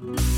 Mm-hmm.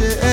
shit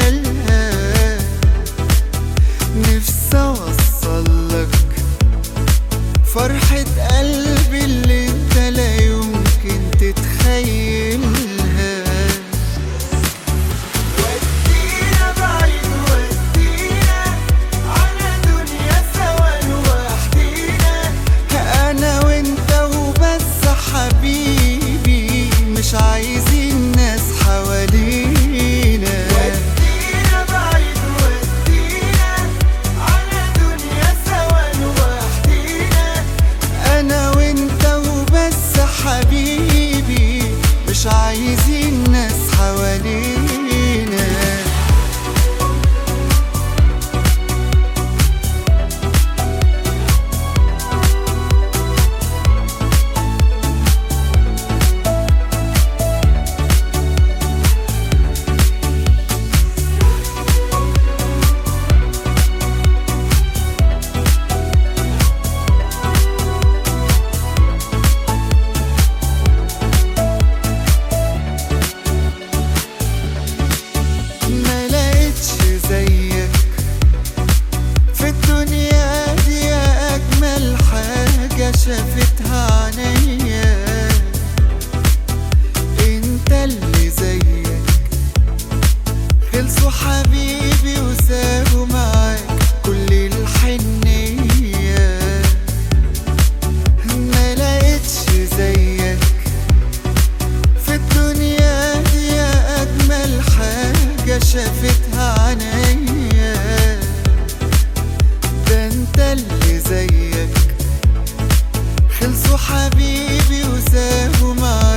شافتها عينيا. انت اللي زيك. خلصوا حبيبي وسابوا معاك كل الحنية. ما لقيتش زيك. في الدنيا دي يا أجمل حاجة شافتها عينيا. ده انت اللي حبيبي وساهم معاك